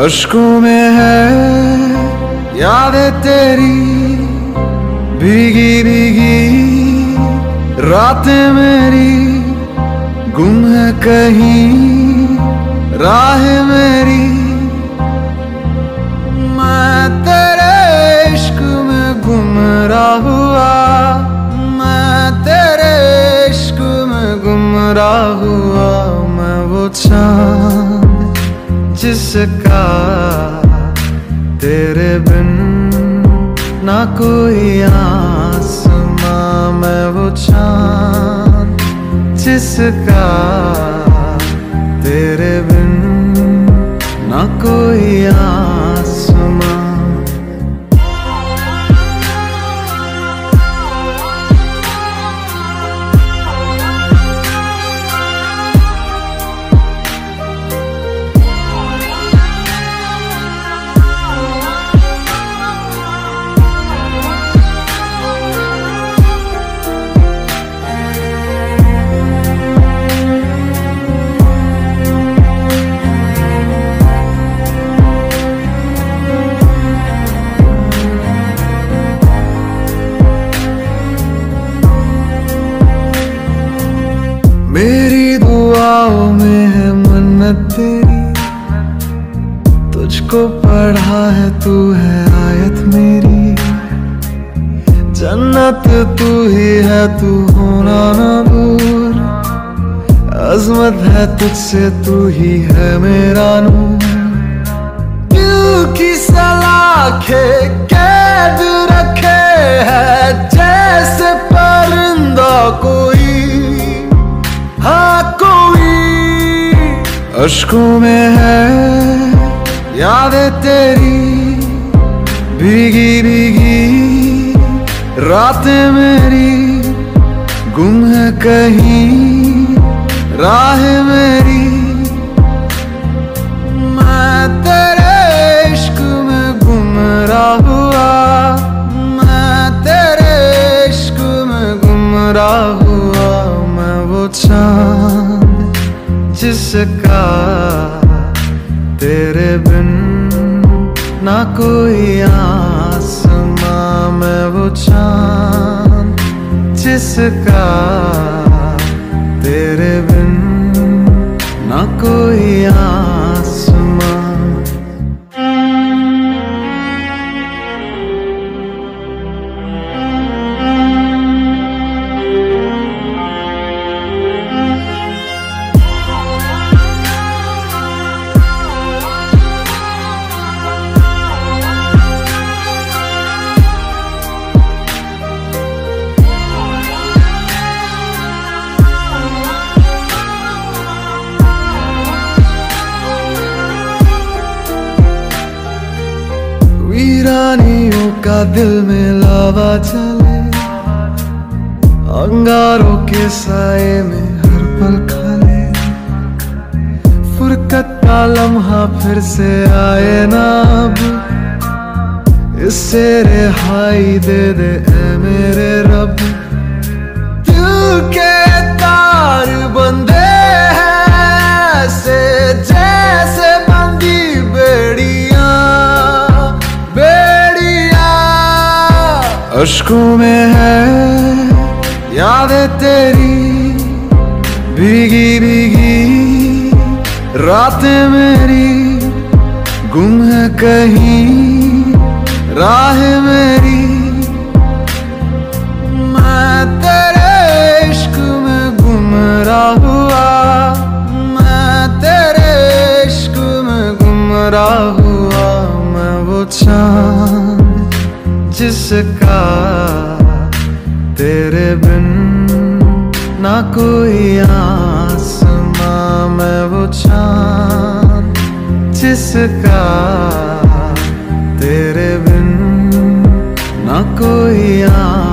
अशकों में है यादें तेरी भीगी भीगी रातें मेरी। गुम है कहीं, राह मेरी। मैं तेरे इश्क में गुमराह हुआ, मैं तेरे इश्क में गुमराह हुआ। मैं वो चाँद जिसका तेरे बिन ना कोई आसमां, मैं वो चाँद जिसका तेरे बिन ना कोई आसमां। तेरी। तुझको पढ़ा है तू है आयत मेरी। जन्नत तू ही है, तू होना ना दूर अजमत है तुझसे, तू ही है मेरा नूर। दिल की सलाखे कैद रखे है, जैसे अशकों में है यादें तेरी। भीगी भीगी, रातें मेरी। गुम है कहीं, राह मेरी। मैं तेरे इश्क में गुमराह हुआ। मैं तेरे इश्क में गुमराह हुआ। मैं वो चाँद जिसका तेरे बिन ना कोई आसमां मैं वो चाँद, जिसका तेरे बिन ना कोई आसमां वीरानियों का दिल में लावा चले। अंगारों के साए में हर पल खाले। फुरकत का लम्हा फिर से आए ना अब। इससे रिहाई दे दे, ए मेरे रब। अशकों में है यादें तेरी। भीगी भीगी, रातें मेरी। गुम है कहीं, राह मेरी। मैं तेरे इश्क में गुम रहा हुआ। मैं तेरे इश्क में गुम रहा हुआ। मैं वो चाँद जिसका तेरे बिन ना कोई आसमां मैं वो चाँद। जिसका तेरे बिन ना कोई आ